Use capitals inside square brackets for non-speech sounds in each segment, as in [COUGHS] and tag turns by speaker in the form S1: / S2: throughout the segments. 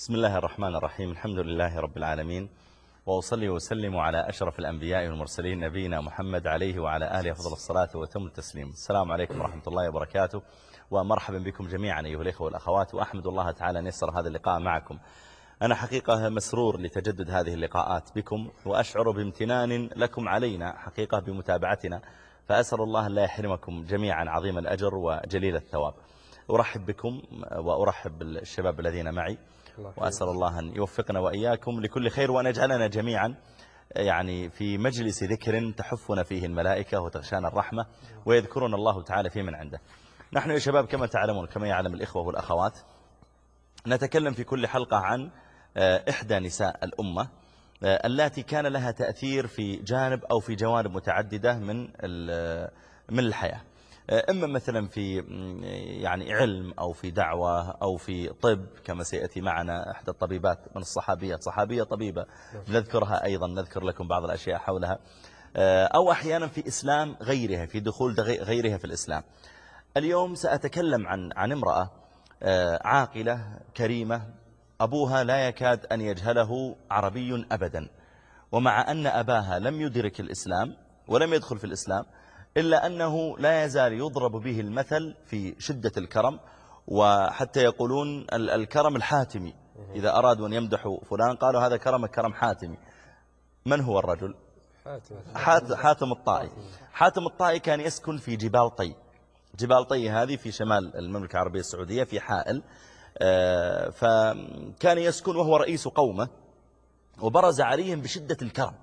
S1: بسم الله الرحمن الرحيم. الحمد لله رب العالمين. وأصلي وسلم على أشرف الأنبياء والمرسلين نبينا محمد عليه وعلى آله أفضل الصلاة وتم التسليم. السلام عليكم ورحمة الله وبركاته. ومرحبا بكم جميعا أيها الإخوة والأخوات. وأحمد الله تعالى أن يسر هذا اللقاء معكم. أنا حقيقة مسرور لتجدد هذه اللقاءات بكم وأشعر بامتنان لكم علينا حقيقة بمتابعتنا. فأسأل الله لا يحرمكم جميعا عظيم الأجر وجليل الثواب. أرحب بكم وأرحب بالشباب الذين معي. وأسأل الله أن يوفقنا وإياكم لكل خير وأن يجعلنا جميعا يعني في مجلس ذكر تحفنا فيه الملائكة وتغشانا الرحمة ويذكرنا الله تعالى في من عنده. نحن يا شباب كما تعلمون كما يعلم الإخوة والأخوات نتكلم في كل حلقة عن إحدى نساء الأمة التي كان لها تأثير في جانب أو في جوانب متعددة من من الحياة. إما مثلا في يعني علم أو في دعوة أو في طب كما سيأتي معنا إحدى الطبيبات من الصحابيات. صحابية طبيبة. نذكرها أيضا نذكر لكم بعض الأشياء حولها. أو أحيانا في إسلام غيرها في دخول غيرها في الإسلام. اليوم سأتكلم عن عن امرأة عاقلة كريمة. أبوها لا يكاد أن يجهله عربي أبدا. ومع أن أباها لم يدرك الإسلام ولم يدخل في الإسلام إلا أنه لا يزال يضرب به المثل في شدة الكرم وحتى يقولون الكرم الحاتمي. إذا أرادوا أن يمدحوا فلان قالوا هذا كرم كرم حاتمي. من هو الرجل؟ حاتم, حاتم الطائي. حاتم الطائي كان يسكن في جبال طي. جبال طي هذه في شمال المملكة العربية السعودية في حائل. فكان يسكن وهو رئيس قومه وبرز عليهم بشدة الكرم.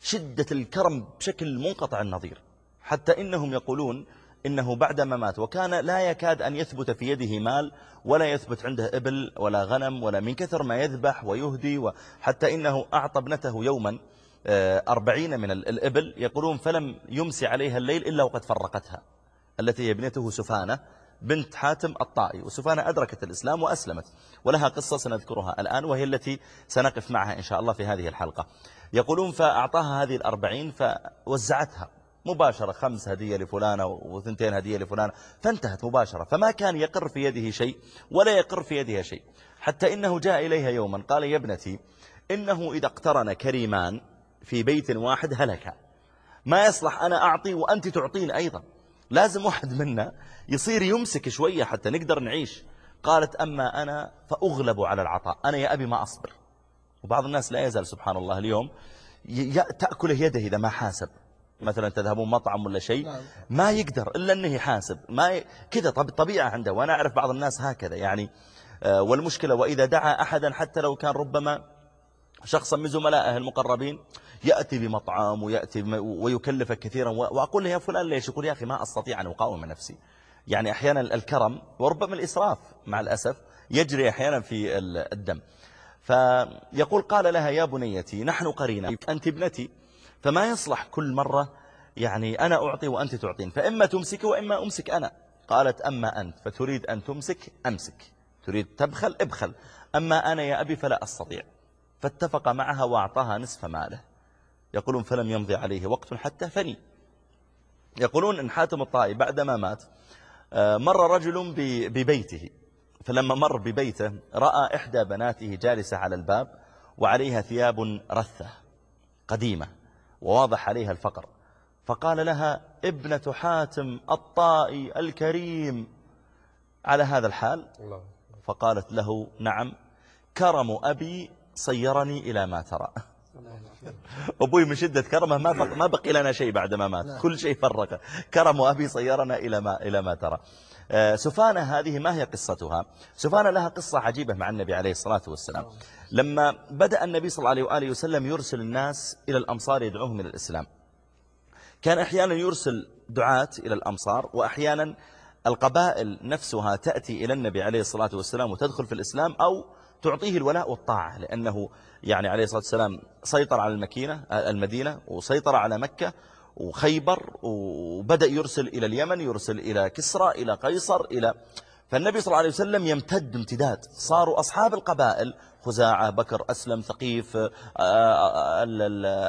S1: شدة الكرم بشكل منقطع النظير. حتى إنهم يقولون إنه بعدما مات وكان لا يكاد أن يثبت في يده مال ولا يثبت عنده إبل ولا غنم ولا من كثر ما يذبح ويهدي وحتى إنه أعطى ابنته يوما أربعين من الإبل يقولون فلم يمسي عليها الليل إلا وقد فرقتها التي هي ابنته سفانة بنت حاتم الطائي وسفانة أدركت الإسلام وأسلمت ولها قصة سنذكرها الآن وهي التي سنقف معها إن شاء الله في هذه الحلقة. يقولون فأعطاها هذه الأربعين فوزعتها. مباشرة خمس هدية لفلانة وثنتين هدية لفلانة. فانتهت مباشرة. فما كان يقر في يده شيء ولا يقر في يدها شيء. حتى إنه جاء إليها يوما قال يا ابنتي إنه إذا اقترن كريمان في بيت واحد هلك. ما يصلح أنا أعطي وأنت تعطين أيضا. لازم واحد منا يصير يمسك شوية حتى نقدر نعيش. قالت أما أنا فأغلب على العطاء. أنا يا أبي ما أصبر. وبعض الناس لا يزال سبحان الله اليوم تأكله يده إذا ما حاسب. مثلا تذهبون مطعم ولا شيء ما يقدر إلا أنه يحاسب. ما ي... كذا طب طبيعة عنده. وأنا أعرف بعض الناس هكذا يعني. والمشكلة وإذا دعا أحدا حتى لو كان ربما شخصا من زملائه المقربين يأتي بمطعم ويأتي ويكلفك كثيرا. وأقول له يا فلان ليش؟ يقول يا أخي ما أستطيع أن أقاوم نفسي. يعني أحيانا الكرم وربما الإسراف مع الأسف يجري أحيانا في الدم. فيقول قال لها يا بنيتي نحن قرينا أنت ابنتي. فما يصلح كل مرة يعني أنا أعطي وأنت تعطين فإما تمسك وإما أمسك أنا. قالت أما أنت فتريد أن تمسك أمسك تريد تبخل ابخل. أما أنا يا أبي فلا أستطيع. فاتفق معها وأعطاها نصف ماله. يقولون فلم يمضي عليه وقت حتى فني. يقولون إن حاتم الطائي بعدما مات مر رجل ببيته. فلما مر ببيته رأى إحدى بناته جالسة على الباب وعليها ثياب رثة قديمة. وواضح عليها الفقر. فقال لها ابنة حاتم الطائي الكريم على هذا الحال؟ فقالت له نعم كرم أبي صيرني إلى ما ترى. [LAUGHS] أبوي من شدة كرمه ما بقى, ما بقي لنا شيء بعد ما مات. كل شيء فرقه. كرم أبي صيرنا إلى ما, إلى ما ترى. سفانة هذه ما هي قصتها؟ سفانة لها قصة عجيبة مع النبي عليه الصلاة والسلام. لما بدأ النبي صلى الله عليه وآله وسلم يرسل الناس إلى الأمصار يدعوهم إلى الإسلام. كان أحيانا يرسل دعاة إلى الأمصار وأحيانا القبائل نفسها تأتي إلى النبي عليه الصلاة والسلام وتدخل في الإسلام أو تعطيه الولاء والطاعة لأنه يعني عليه الصلاة والسلام سيطر على المكينة المدينة وسيطر على مكة وخيبر وبدأ يرسل إلى اليمن يرسل إلى كسرى إلى قيصر إلى فالنبي صلى الله عليه وسلم يمتد امتداد. صاروا أصحاب القبائل خزاعة بكر أسلم ثقيف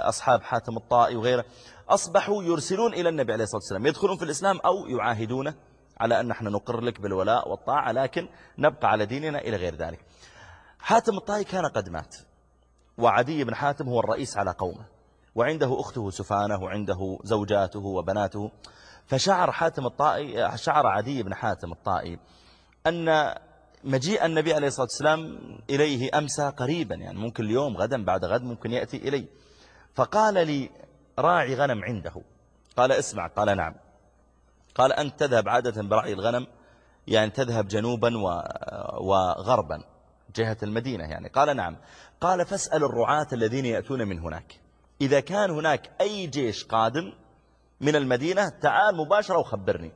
S1: أصحاب حاتم الطائي وغيره أصبحوا يرسلون إلى النبي عليه الصلاة والسلام. يدخلون في الإسلام أو يعاهدونه على أن نحن نقر لك بالولاء والطاعة لكن نبقى على ديننا إلى غير ذلك. حاتم الطائي كان قد مات وعدي بن حاتم هو الرئيس على قومه. وعنده أخته سفانة وعنده زوجاته وبناته. فشعر حاتم الطائي شعر عدي بن حاتم الطائي أن مجيء النبي عليه الصلاة والسلام إليه أمسى قريبا يعني ممكن اليوم غدا بعد غد ممكن يأتي إليه فقال لي راعي غنم عنده. قال اسمع قال نعم. قال أنت تذهب عادة برعي الغنم يعني تذهب جنوبا وغربا جهة المدينة يعني. قال نعم. قال فاسأل الرعاة الذين يأتون من هناك. إذا كان هناك أي جيش قادم من المدينة تعال مباشرة وخبرني.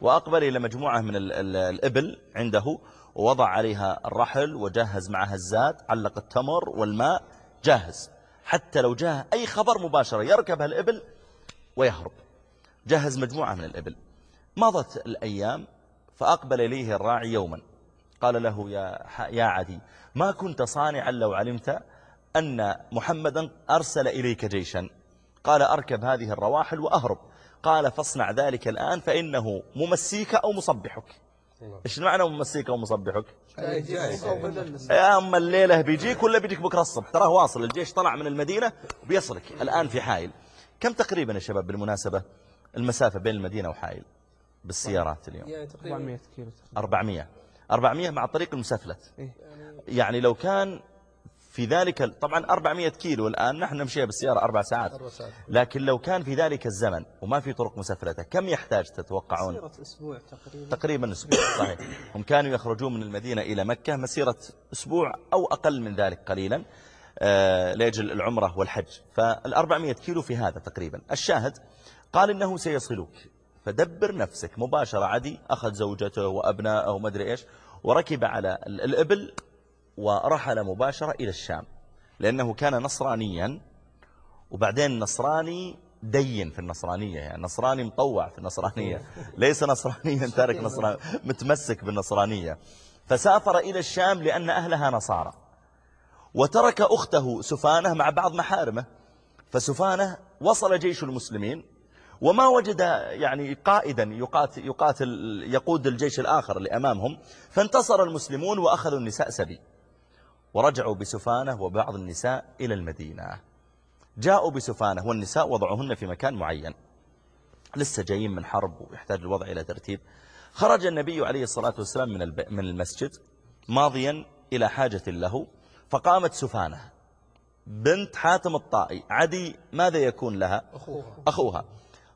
S1: وأقبل إلى مجموعة من الإبل عنده ووضع عليها الرحل وجهز معها الزاد علق التمر والماء جاهز. حتى لو جاء أي خبر مباشرة يركب الإبل ويهرب. جهز مجموعة من الإبل. مضت الأيام فأقبل إليه الراعي يوما. قال له يا, يا عدي ما كنت صانعا لو علمت أن محمدا أرسل إليك جيشا. قال أركب هذه الرواحل وأهرب. قال فاصنع ذلك الآن فإنه ممسيك أو مصبحك. إيش معنى ممسيك أو مصبحك؟ يا أما الليلة بيجيك ولا بيجيك بكرة الصبح. تراه واصل. الجيش طلع من المدينة وبيصلك. الآن في حائل. كم تقريبا يا شباب بالمناسبة؟ المسافة بين المدينة وحائل بالسيارات اليوم.
S2: يعني 400 كيلو
S1: 400 400 مع الطريق المسفلت إيه؟ يعني لو كان في ذلك طبعا 400 كيلو الآن نحن نمشيها بالسيارة أربع ساعات. لكن لو كان في ذلك الزمن وما في طرق مسفلتة كم يحتاج تتوقعون؟
S2: مسيرة أسبوع تقريبا.
S1: تقريبا أسبوع صحيح. هم كانوا يخرجون من المدينة إلى مكة مسيرة أسبوع أو أقل من ذلك قليلا آه، لأجل العمرة والحج. فال400 كيلو في هذا تقريبا. الشاهد قال إنه سيصلوك. فدبر نفسك مباشرة عدي أخذ زوجته وأبنائه وما أدري إيش وركب على الإبل ورحل مباشرة إلى الشام لأنه كان نصرانيا وبعدين نصراني دين في النصرانية يعني نصراني مطوع في النصرانية [LAUGHS] ليس نصرانيا تارك نصراني متمسك بالنصرانية. فسافر إلى الشام لأن أهلها نصارى وترك أخته سفانة مع بعض محارمه. فسفانة وصل جيش المسلمين وما وجد يعني قائدا يقاتل, يقاتل يقود الجيش الآخر اللي أمامهم فانتصر المسلمون وأخذوا النساء سبي. ورجعوا بسفانة وبعض النساء إلى المدينة. جاءوا بسفانة والنساء وضعوهن في مكان معين. لسه جايين من حرب ويحتاج الوضع إلى ترتيب. خرج النبي عليه الصلاة والسلام من من المسجد ماضيا إلى حاجة له فقامت سفانة. بنت حاتم الطائي. عدي ماذا يكون لها؟
S2: أخوها,
S1: أخوها.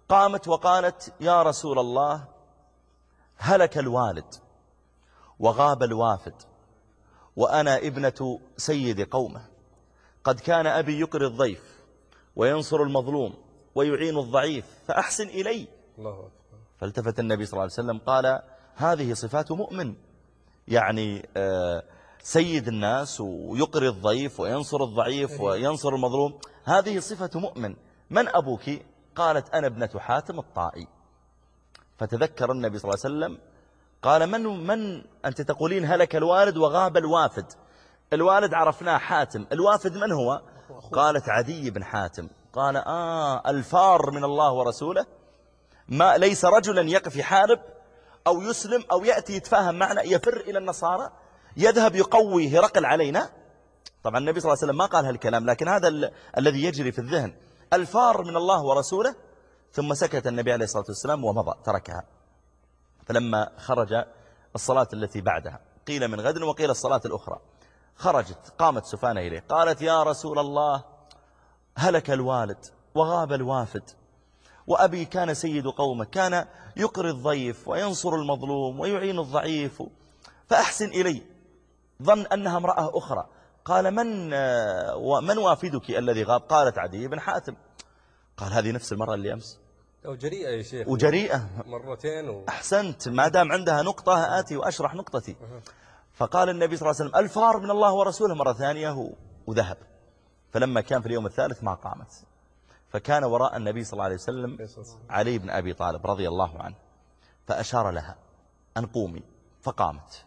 S1: قامت وقالت يا رسول الله هلك الوالد وغاب الوافد. وأنا ابنة سيد قومه. قد كان أبي يقري الضيف وينصر المظلوم ويعين الضعيف فأحسن إلي. الله فالتفت النبي صلى الله عليه وسلم قال هذه صفات مؤمن. يعني آه، سيد الناس ويقري الضيف وينصر الضعيف وينصر المظلوم. هذه صفة مؤمن. من أبوك؟ قالت أنا ابنة حاتم الطائي. فتذكر النبي صلى الله عليه وسلم قال من من أنت تقولين هلك الوالد وغاب الوافد؟ الوالد عرفناه حاتم. الوافد من هو؟ قالت عدي بن حاتم. قال آه الفار من الله ورسوله. ما ليس رجلا يقف يحارب أو يسلم أو يأتي يتفاهم معنا يفر إلى النصارى يذهب يقوي هرقل علينا. طبعا النبي صلى الله عليه وسلم ما قال هالكلام لكن هذا ال الذي يجري في الذهن. الفار من الله ورسوله ثم سكت النبي عليه الصلاة والسلام ومضى تركها. فلما خرج الصلاة التي بعدها قيل من غد وقيل الصلاة الأخرى. خرجت قامت سفانة إليه قالت يا رسول الله هلك الوالد وغاب الوافد وأبي كان سيد قومه كان يقري الضيف وينصر المظلوم ويعين الضعيف فأحسن إلي ظن أنها امرأة أخرى. قال من من وافدك الذي غاب؟ قالت عدي بن حاتم. قال هذه نفس المرأة اللي أمس.
S3: وجريئة يا شيخ.
S1: وجريئة.
S3: مرتين و...
S1: أحسنت. ما دام عندها نقطة آتي وأشرح نقطتي. فقال النبي صلى الله عليه وسلم الفار من الله ورسوله. مرة ثانية وذهب. فلما كان في اليوم الثالث ما قامت. فكان وراء النبي صلى الله عليه وسلم علي بن أبي طالب رضي الله عنه. فأشار لها أن قومي. فقامت.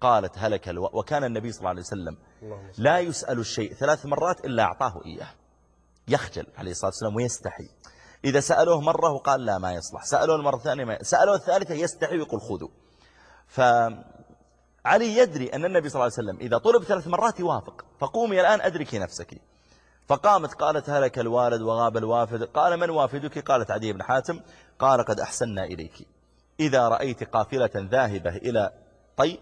S1: قالت هلك ألو... وكان النبي صلى الله عليه وسلم لا يسأل الشيء ثلاث مرات إلا أعطاه إياه. يخجل عليه الصلاة والسلام ويستحي. إذا سألوه مرة وقال لا ما يصلح. سألوه المرة الثانية ما سألوه الثالثة يستحي ويقول خذوا. علي يدري أن النبي صلى الله عليه وسلم إذا طلب ثلاث مرات يوافق. فقومي الآن أدركي نفسك. فقامت قالت هلك الوالد وغاب الوافد. قال من وافدك؟ قالت عدي بن حاتم. قال قد أحسنا إليك. إذا رأيت قافلة ذاهبة إلى طي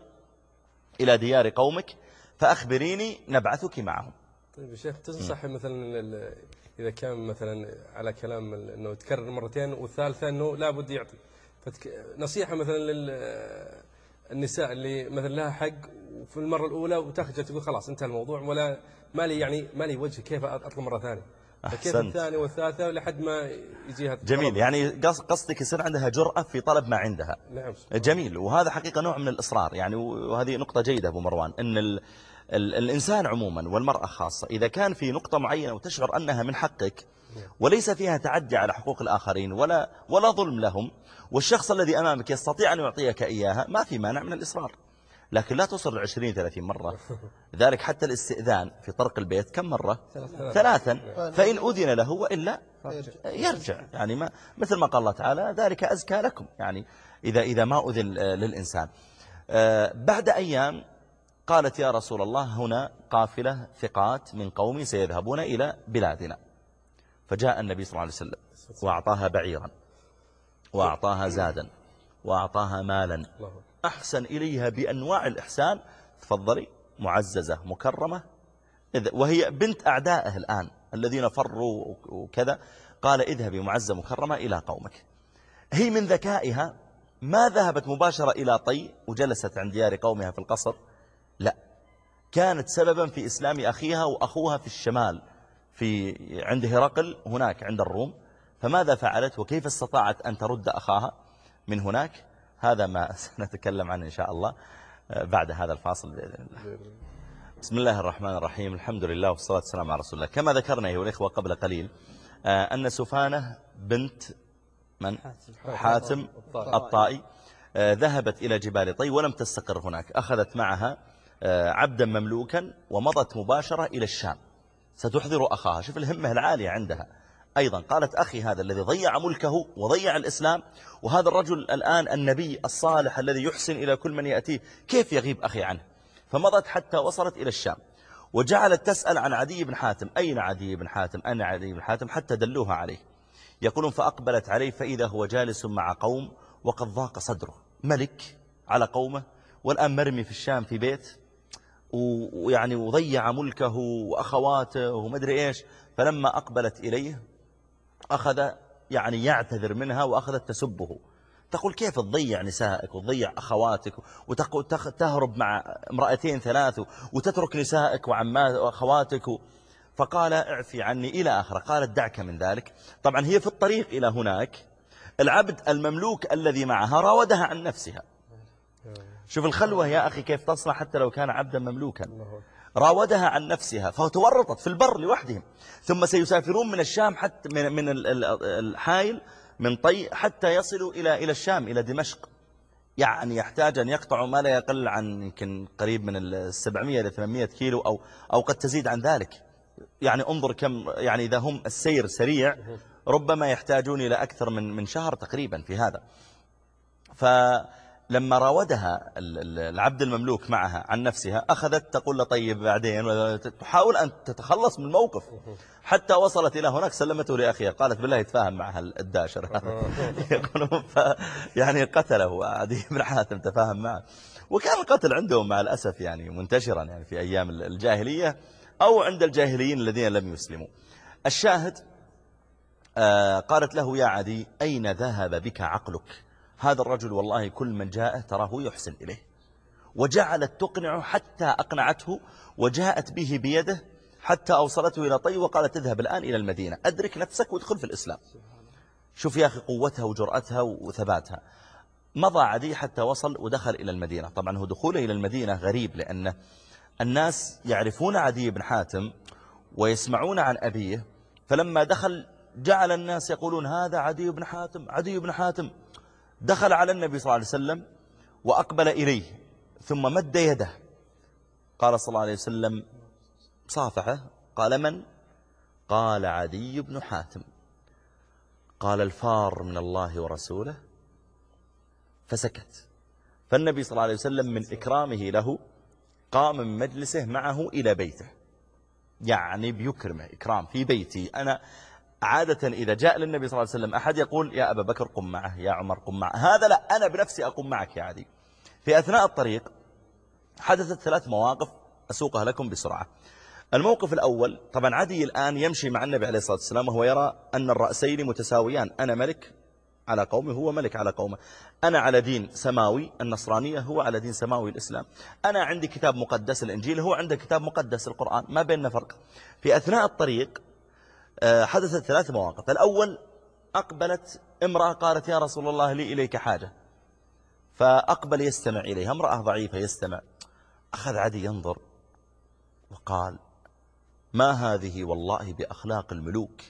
S1: إلى ديار قومك فأخبريني نبعثك معهم.
S3: طيب يا شيخ تنصح مثلا إذا كان مثلا على كلام أنه تكرر مرتين والثالثة أنه لابد يعطي. فتك... نصيحة مثلا للنساء اللي مثلا لها حق في المرة الأولى وتخجل تقول خلاص انتهى الموضوع ولا ما لي يعني ما لي وجه كيف أطلب مرة ثانية. فكيف. الثانية والثالثة لحد ما يجيها
S1: جميل. يعني قص- قصدك يصير عندها جرأة في طلب ما عندها.
S3: نعم
S1: جميل. وهذا حقيقة نوع من الإصرار. يعني وهذه نقطة جيدة أبو مروان. أن الإنسان عموما والمرأة خاصة إذا كان في نقطة معينة وتشعر أنها من حقك وليس فيها تعدي على حقوق الآخرين ولا, ولا ظلم لهم والشخص الذي أمامك يستطيع أن يعطيك إياها ما في مانع من الإصرار. لكن لا تصل 20 30 مرة. ذلك حتى الاستئذان في طرق البيت كم مرة؟ ثلاثا. فإن أذن له وإلا يرجع. يعني ما مثل ما قال الله تعالى ذلك أزكى لكم. يعني إذا إذا ما أذن للإنسان. آه، بعد أيام قالت يا رسول الله هنا قافلة ثقات من قومي سيذهبون إلى بلادنا. فجاء النبي صلى الله عليه وسلم وأعطاها بعيرا وأعطاها زادا وأعطاها مالا. أحسن إليها بأنواع الإحسان. تفضلي معززة مكرمة. وهي بنت أعدائه الآن الذين فروا وكذا. قال اذهبي معزة مكرمة إلى قومك. هي من ذكائها ما ذهبت مباشرة إلى طي وجلست عند ديار قومها في القصر. لا. كانت سببا في إسلام أخيها وأخوها في الشمال في عند هرقل هناك عند الروم. فماذا فعلت وكيف استطاعت أن ترد أخاها من هناك؟ هذا ما [LAUGHS] سنتكلم عنه إن شاء الله آه، بعد هذا الفاصل بإذن الله. بسم الله الرحمن الرحيم. الحمد لله والصلاة والسلام على رسول الله. كما ذكرنا أيها الإخوة قبل قليل آه، أن سفانة بنت من؟ حاتم الطائي. آه، ذهبت إلى جبال طي ولم تستقر هناك أخذت معها عبدا مملوكا ومضت مباشرة إلى الشام. ستحضر أخاها. شوف الهمة العالية عندها. أيضا قالت أخي هذا الذي ضيع ملكه وضيع الإسلام وهذا الرجل الآن النبي الصالح الذي يحسن إلى كل من يأتيه كيف يغيب أخي عنه؟ فمضت حتى وصلت إلى الشام. وجعلت تسأل عن عدي بن حاتم. أين عدي بن حاتم؟ أين عدي بن حاتم؟ حتى دلوها عليه. يقولون فأقبلت عليه فإذا هو جالس مع قوم وقد ضاق صدره. ملك على قومه. والآن مرمي في الشام في بيت. ويعني وضيع ملكه وأخواته ومدري إيش فلما أقبلت إليه أخذ يعني يعتذر منها وأخذت تسبه. تقول كيف تضيع نسائك وتضيع أخواتك وتهرب مع امرأتين ثلاث وتترك نسائك وعمات وأخواتك؟ فقال اعفي عني إلى آخر. قالت دعك من ذلك. طبعا هي في الطريق إلى هناك. العبد المملوك الذي معها راودها عن نفسها. شوف الخلوة يا أخي كيف تصنع حتى لو كان عبدا مملوكا. راودها عن نفسها فتورطت في البر لوحدهم. ثم سيسافرون من الشام حتى من من ال- ال- الحائل من طي حتى يصلوا إلى إلى الشام إلى دمشق. يعني يحتاج أن يقطعوا ما لا يقل عن يمكن قريب من ال 700 إلى 800 كيلو أو أو قد تزيد عن ذلك. يعني انظر كم يعني إذا هم السير سريع ربما يحتاجون إلى أكثر من من شهر تقريبا في هذا. فلما راودها ال- ال- العبد المملوك معها عن نفسها أخذت تقول له طيب بعدين تحاول أن تتخلص من الموقف حتى وصلت إلى هناك سلمته لأخيها قالت بالله يتفاهم معها الداشر. [LAUGHS] يعني قتله عدي [LAUGHS] بن حاتم تفاهم معه. وكان القتل عندهم مع الأسف يعني منتشرا يعني في أيام الجاهلية أو عند الجاهليين الذين لم يسلموا. الشاهد آه، قالت له يا عدي أين ذهب بك عقلك؟ هذا الرجل والله كل من جاءه تراه يحسن إليه. وجعلت تقنعه حتى أقنعته وجاءت به بيده حتى أوصلته إلى طي وقالت اذهب الآن إلى المدينة أدرك نفسك وادخل في الإسلام. شوف يا أخي قوتها وجرأتها وثباتها. مضى عدي حتى وصل ودخل إلى المدينة. طبعا هو دخوله إلى المدينة غريب لأن الناس يعرفون عدي بن حاتم ويسمعون عن أبيه فلما دخل جعل الناس يقولون هذا عدي بن حاتم عدي بن حاتم. دخل على النبي صلى الله عليه وسلم وأقبل إليه ثم مد يده. قال صلى الله عليه وسلم صافحه قال من؟ قال عدي بن حاتم. قال الفار من الله ورسوله. فسكت. فالنبي صلى الله عليه وسلم من إكرامه له قام من مجلسه معه إلى بيته. يعني بيكرمه إكرام في بيتي. أنا عادة إذا جاء للنبي صلى الله عليه وسلم أحد يقول يا أبا بكر قم معه يا عمر قم معه. هذا لا أنا بنفسي أقوم معك يا عدي. في أثناء الطريق حدثت ثلاث مواقف أسوقها لكم بسرعة. الموقف الأول طبعا عدي الآن يمشي مع النبي عليه الصلاة والسلام وهو يرى أن الرأسين متساويان أنا ملك على قومه هو ملك على قومه. أنا على دين سماوي النصرانية هو على دين سماوي الإسلام. أنا عندي كتاب مقدس الإنجيل هو عنده كتاب مقدس القرآن ما بيننا فرق. في أثناء الطريق حدثت ثلاث مواقف. الأول أقبلت امرأة قالت يا رسول الله لي إليك حاجة. فأقبل يستمع إليها. امرأة ضعيفة يستمع. أخذ عدي ينظر وقال ما هذه والله بأخلاق الملوك؟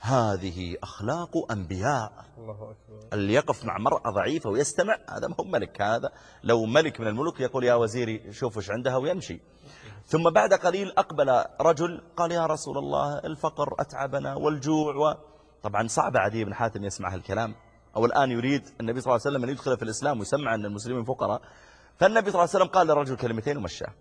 S1: هذه أخلاق أنبياء.
S3: الله أكبر.
S1: اللي يقف مع مرأة ضعيفة ويستمع هذا ما هو ملك. هذا لو ملك من الملوك يقول يا وزيري شوف وش عندها ويمشي. ثم بعد قليل أقبل رجل قال يا رسول الله الفقر أتعبنا والجوع و... طبعا صعب عدي بن حاتم يسمع هالكلام. أو الآن يريد النبي صلى الله عليه وسلم أن يدخل في الإسلام ويسمع أن المسلمين فقراء. فالنبي صلى الله عليه وسلم قال للرجل كلمتين ومشاه.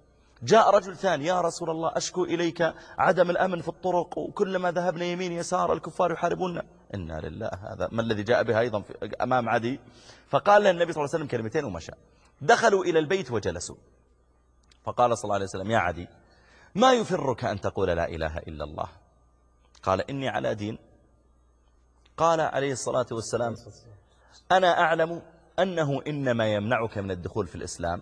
S1: جاء رجل ثاني يا رسول الله أشكو إليك عدم الأمن في الطرق وكلما ذهبنا يمين يسار الكفار يحاربوننا إنا لله هذا ما الذي جاء بها أيضا أمام عدي. فقال له النبي صلى الله عليه وسلم كلمتين ومشى دخلوا إلى البيت وجلسوا. فقال صلى الله عليه وسلم يا عدي ما يفرك أن تقول لا إله إلا الله؟ قال إني على دين. قال عليه الصلاة والسلام أنا أعلم أنه إنما يمنعك من الدخول في الإسلام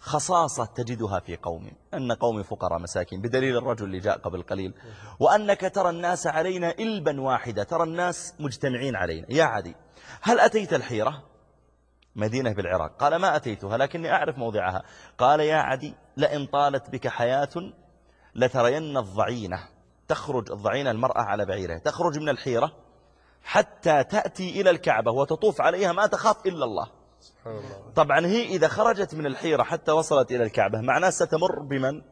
S1: خصاصة تجدها في قوم أن قوم فقراء مساكين بدليل الرجل اللي جاء قبل قليل وأنك ترى الناس علينا إلبا واحدة ترى الناس مجتمعين علينا. يا عدي هل أتيت الحيرة؟ مدينة بالعراق. قال ما أتيتها لكني أعرف موضعها. قال يا عدي لئن طالت بك حياة لترين الضعينة. تخرج الضعينة المرأة على بعيرها. تخرج من الحيرة حتى تأتي إلى الكعبة وتطوف عليها ما تخاف إلا الله. طبعا هي إذا خرجت من الحيرة حتى وصلت إلى الكعبة معناه ستمر بمن؟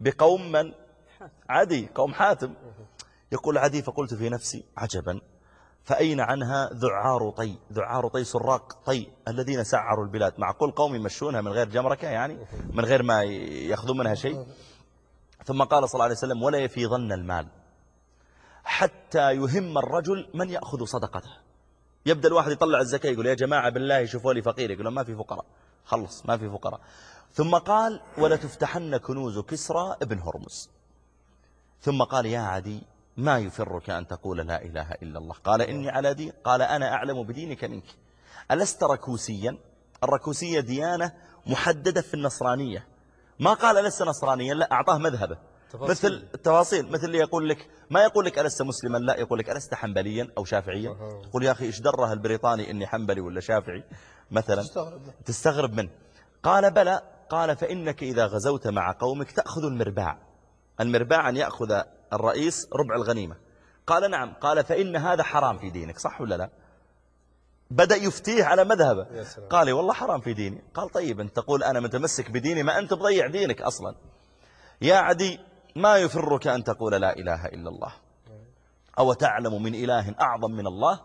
S1: بقوم من؟ عدي قوم حاتم. يقول عدي فقلت في نفسي عجبا فأين عنها ذعار طي؟ ذعار طي سراق طي الذين سعروا البلاد. معقول قوم يمشونها من غير جمركة يعني؟ من غير ما يأخذون منها شيء؟ ثم قال صلى الله عليه وسلم ولا يفيضن المال. حتى يهم الرجل من يأخذ صدقته. يبدأ الواحد يطلع الزكاة يقول يا جماعة بالله شوفوا لي فقير يقول ما في فقراء. خلص ما في فقراء. ثم قال ولا تفتحن كنوز كسرى ابن هرمز. ثم قال يا عدي ما يفرك أن تقول لا إله إلا الله؟ قال إني على دين قال أنا أعلم بدينك منك. ألست ركوسيا؟ الركوسية ديانة محددة في النصرانية. ما قال لست نصرانيا؟ لا أعطاه مذهبه.
S3: تفاصيل.
S1: مثل التواصيل مثل اللي يقول لك ما يقول لك ألست مسلما؟ لا يقول لك ألست حنبليا أو شافعيا. قل يا أخي إيش دره البريطاني إني حنبلي ولا شافعي؟ مثلا. تستغرب. منه قال بلى. قال فإنك إذا غزوت مع قومك تأخذ المرباع. المرباع أن يأخذ الرئيس ربع الغنيمة. قال نعم قال فإن هذا حرام في دينك صح ولا لا؟ بدأ يفتيه على مذهبه. قال والله حرام في ديني. قال طيب أنت تقول أنا متمسك بديني ما أنت بضيع دينك أصلا. يا عدي ما يفرك أن تقول لا إله إلا الله؟ أو تعلم من إله أعظم من الله؟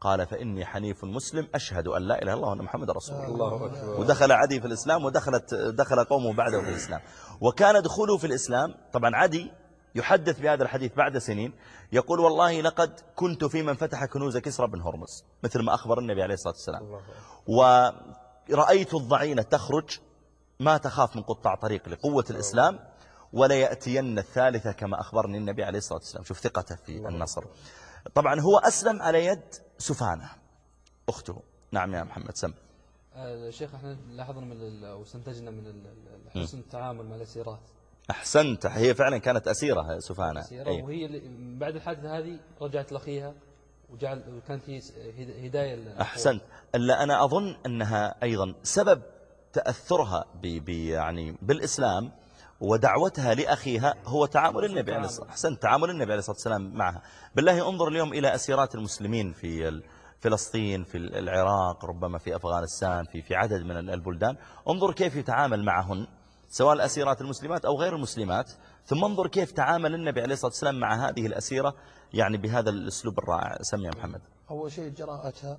S1: قال فإني حنيف مسلم أشهد أن لا إله إلا الله وأن محمد رسول الله. ودخل عدي في الإسلام ودخلت دخل قومه بعده في الإسلام. وكان دخوله في الإسلام طبعا عدي يحدث بهذا الحديث بعد سنين يقول والله لقد كنت في من فتح كنوز كسرى بن هرمز مثل ما أخبر النبي عليه الصلاة والسلام. ورأيت الضعينة تخرج ما تخاف من قطاع طريق لقوة الإسلام ولا يأتين الثالثة كما أخبرني النبي عليه الصلاة والسلام. شوف ثقته في النصر. طبعا هو أسلم على يد سفانة أخته. نعم يا محمد سم.
S2: آه، شيخ إحنا لاحظنا من استنتجنا من حسن التعامل مع الأسيرات.
S1: أحسنت. هي فعلا كانت أسيرة سفانة.
S2: الأسيرة
S1: أي.
S2: وهي اللي بعد الحادثة هذه رجعت لأخيها وجعل وكانت هي س- هد- هداية لل-
S1: أحسنت. إلا أنا أظن أنها أيضا سبب تأثرها ب ب يعني بالإسلام ودعوتها لأخيها هو تعامل النبي عليه الصلاة أحسنت. تعامل النبي عليه الصلاة والسلام معها. بالله انظر اليوم إلى أسيرات المسلمين في فلسطين في العراق ربما في أفغانستان في في عدد من البلدان. انظر كيف يتعامل معهن. سواء الأسيرات المسلمات أو غير المسلمات ثم انظر كيف تعامل النبي عليه الصلاة والسلام مع هذه الأسيرة يعني بهذا الأسلوب الرائع. سمي محمد.
S4: أول شيء جراءتها.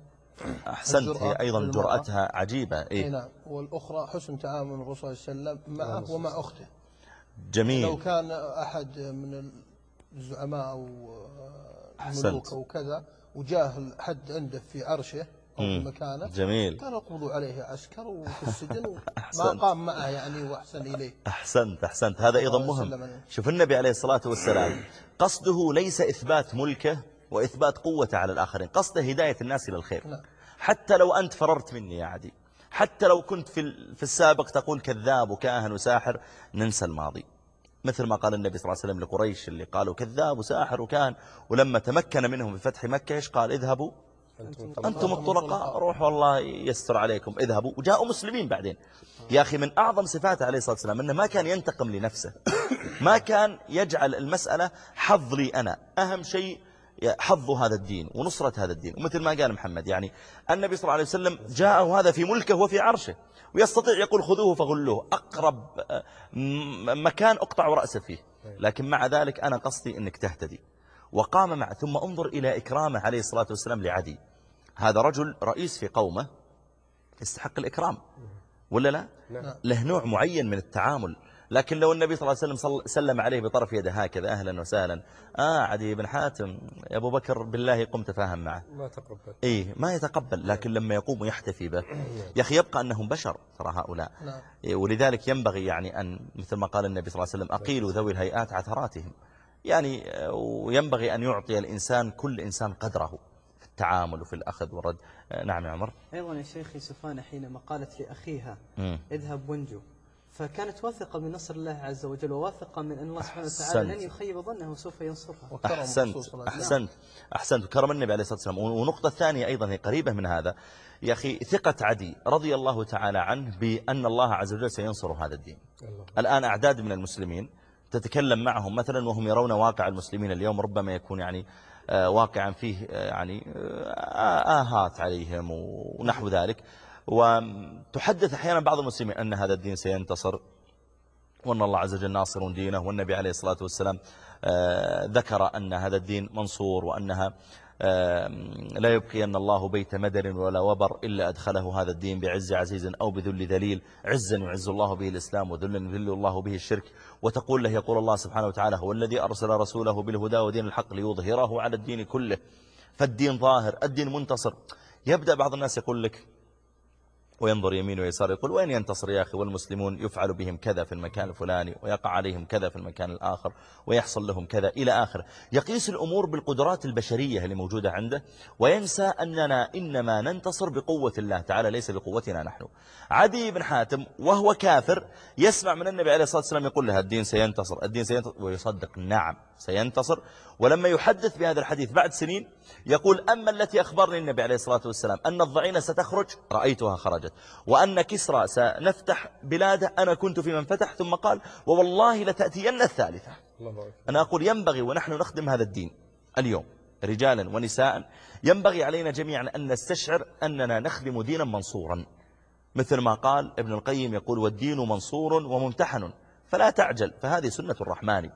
S1: أحسنت. هي أيضا. جرأتها عجيبة.
S4: أي
S1: إيه
S4: نعم. والأخرى حسن تعامل الرسول صلى الله عليه وسلم معه ومع أخته. لو
S1: جميل
S4: كان أحد من الزعماء أو. الملوك أو كذا وجاه حد عنده في عرشه أو في. مكانه
S1: جميل
S4: كانوا يقبضوا عليه عسكر وفي [LAUGHS] السجن
S1: أحسنت.
S4: قام معه يعني وأحسن إليه
S1: أحسنت أحسنت هذا أيضا مهم. شوف النبي عليه الصلاة والسلام قصده ليس إثبات ملكه وإثبات قوته على الآخرين قصده هداية الناس إلى الخير
S4: نعم.
S1: حتى لو أنت فررت مني يا عدي حتى لو كنت في في السابق تقول كذاب وكاهن وساحر ننسى الماضي مثل ما قال النبي صلى الله عليه وسلم لقريش اللي قالوا كذاب وساحر وكاهن ولما تمكن منهم بفتح مكة إيش قال اذهبوا أنتم الطلقاء. روح والله يستر عليكم. اذهبوا. وجاءوا مسلمين بعدين. يا أخي من أعظم صفاته عليه الصلاة والسلام أنه ما كان ينتقم لنفسه. [COUGHS] ما كان يجعل المسألة حظ لي أنا. أهم شيء حظ هذا الدين ونصرة هذا الدين. ومثل ما قال محمد يعني النبي صلى الله عليه وسلم جاءه هذا في ملكه وفي عرشه. ويستطيع يقول خذوه فغلوه. أقرب آه، مكان أقطع رأسه فيه. لكن مع ذلك أنا قصدي أنك تهتدي. وقام مع ثم انظر إلى إكرامه عليه الصلاة والسلام لعدي. هذا رجل رئيس في قومه يستحق الإكرام ولا لا؟
S4: نعم.
S1: له نوع معين من التعامل. لكن لو النبي صلى الله عليه وسلم سلم عليه بطرف يده هكذا أهلا وسهلا آه عدي بن حاتم يا أبو بكر بالله قم تفاهم معه.
S3: ما تقبل.
S1: إيه ما يتقبل لكن لما يقوم ويحتفي به. يا أخي يبقى أنهم بشر ترى هؤلاء.
S4: نعم.
S1: إيه، ولذلك ينبغي يعني أن مثل ما قال النبي صلى الله عليه وسلم أقيلوا ذوي الهيئات عثراتهم. يعني آه، وينبغي أن يعطي الإنسان كل إنسان قدره في التعامل وفي الأخذ والرد. آه، نعم يا عمر.
S5: أيضا يا شيخي سفانة حينما قالت لأخيها. اذهب وانجو فكانت واثقة من نصر الله عز وجل وواثقة من أن الله سبحانه. وتعالى لن يخيب ظنه وسوف ينصرها
S4: وكرم
S1: أحسنت
S4: الرسول صلى الله. عليه وسلم.
S1: أحسنت أحسنت. وكرم النبي عليه الصلاة والسلام. ونقطة ثانية أيضا هي قريبة من هذا. يا أخي ثقة عدي رضي الله تعالى عنه بأن الله عز وجل سينصر هذا الدين.
S3: الله.
S1: الآن أعداد من المسلمين تتكلم معهم مثلا وهم يرون واقع المسلمين اليوم ربما يكون يعني آه، واقعا فيه آه، يعني آه، آهات عليهم ونحو ذلك. وتحدث أحيانا بعض المسلمين أن هذا الدين سينتصر وأن الله عز وجل ناصر دينه والنبي عليه الصلاة والسلام ذكر أن هذا الدين منصور وأنها لا يبقي أن الله بيت مدر ولا وبر إلا أدخله هذا الدين بعز عزيز أو بذل ذليل. عزا يعز الله به الإسلام وذلا يذل الله به الشرك. وتقول له يقول الله سبحانه وتعالى هو الذي أرسل رسوله بالهدى ودين الحق ليظهره على الدين كله. فالدين ظاهر الدين منتصر. يبدأ بعض الناس يقول لك وينظر يمين ويسار يقول وين ينتصر يا أخي والمسلمون يفعل بهم كذا في المكان الفلاني ويقع عليهم كذا في المكان الآخر ويحصل لهم كذا إلى آخر. يقيس الأمور بالقدرات البشرية اللي موجودة عنده وينسى أننا إنما ننتصر بقوة الله تعالى ليس بقوتنا نحن. عدي بن حاتم وهو كافر يسمع من النبي عليه الصلاة والسلام يقول له الدين سينتصر الدين سينتصر ويصدق نعم سينتصر. ولما يحدث بهذا الحديث بعد سنين يقول أما التي أخبرني النبي عليه الصلاة والسلام أن الضعينة ستخرج رأيتها خرجت. وأن كسرى سنفتح بلاده أنا كنت في من فتح ثم قال ووالله لتأتين الثالثة. أنا أقول ينبغي ونحن نخدم هذا الدين اليوم رجالا ونساء ينبغي علينا جميعا أن نستشعر أننا نخدم دينا منصورا. مثل ما قال ابن القيم يقول والدين منصور وممتحن فلا تعجل فهذه سنة الرحمن.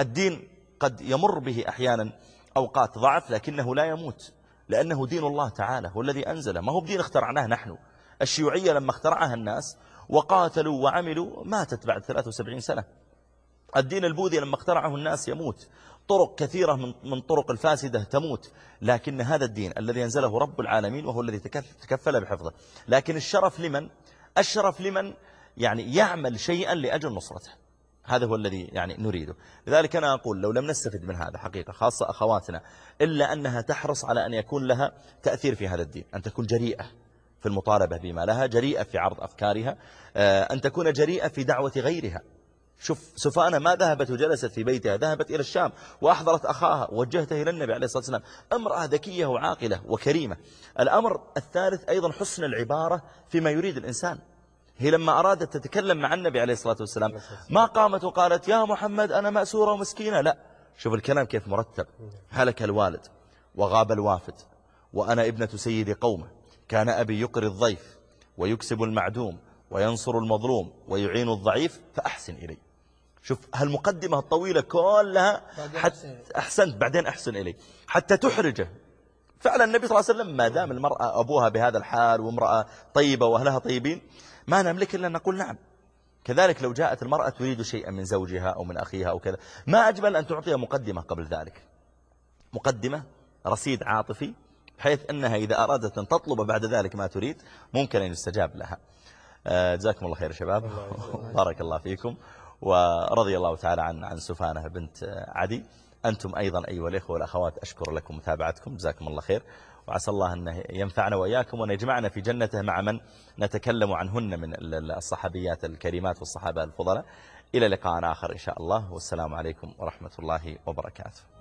S1: الدين قد يمر به أحيانا أوقات ضعف لكنه لا يموت لأنه دين الله تعالى هو الذي أنزله. ما هو بدين اخترعناه نحن؟ الشيوعية لما اخترعها الناس وقاتلوا وعملوا ماتت بعد 73 سنة. الدين البوذي لما اخترعه الناس يموت. طرق كثيرة من من طرق الفاسدة تموت. لكن هذا الدين الذي أنزله رب العالمين وهو الذي تكف- تكفل بحفظه. لكن الشرف لمن؟ الشرف لمن يعني يعمل شيئا لأجل نصرته. هذا هو الذي يعني نريده. لذلك أنا أقول لو لم نستفد من هذا حقيقة خاصة أخواتنا إلا أنها تحرص على أن يكون لها تأثير في هذا الدين. أن تكون جريئة في المطالبة بما لها جريئة في عرض أفكارها آه، أن تكون جريئة في دعوة غيرها. شوف سفانة ما ذهبت وجلست في بيتها ذهبت إلى الشام وأحضرت أخاها ووجهته إلى النبي عليه الصلاة والسلام. امرأة ذكية وعاقلة وكريمة. الأمر الثالث أيضا حسن العبارة فيما يريد الإنسان. هي لما أرادت تتكلم مع النبي عليه الصلاة والسلام ما قامت وقالت يا محمد أنا مأسورة ومسكينة لا شوف الكلام كيف مرتب. هلك الوالد وغاب الوافد وأنا ابنة سيد قومه كان أبي يقري الضيف ويكسب المعدوم وينصر المظلوم ويعين الضعيف فأحسن إلي. شوف هالمقدمة الطويلة كلها حتى. أحسنت بعدين أحسن إلي. حتى تحرجه فعلا النبي صلى الله عليه وسلم ما دام المرأة أبوها بهذا الحال وامرأة طيبة وأهلها طيبين ما نملك إلا أن نقول نعم. كذلك لو جاءت المرأة تريد شيئا من زوجها أو من أخيها أو كذا ما أجمل أن تعطيها مقدمة قبل ذلك. مقدمة رصيد عاطفي بحيث أنها إذا أرادت أن تطلب بعد ذلك ما تريد ممكن أن يستجاب لها. آه، جزاكم الله خير يا شباب [LAUGHS] بارك الله فيكم. ورضي الله تعالى عن عن سفانة بنت عدي. أنتم أيضا أيها الإخوة والأخوات أشكر لكم متابعتكم جزاكم الله خير وعسى الله أن ينفعنا وإياكم وأن يجمعنا في جنته مع من نتكلم عنهن من الصحابيات الكريمات والصحابة الفضلاء. إلى لقاء آخر إن شاء الله والسلام عليكم ورحمة الله وبركاته.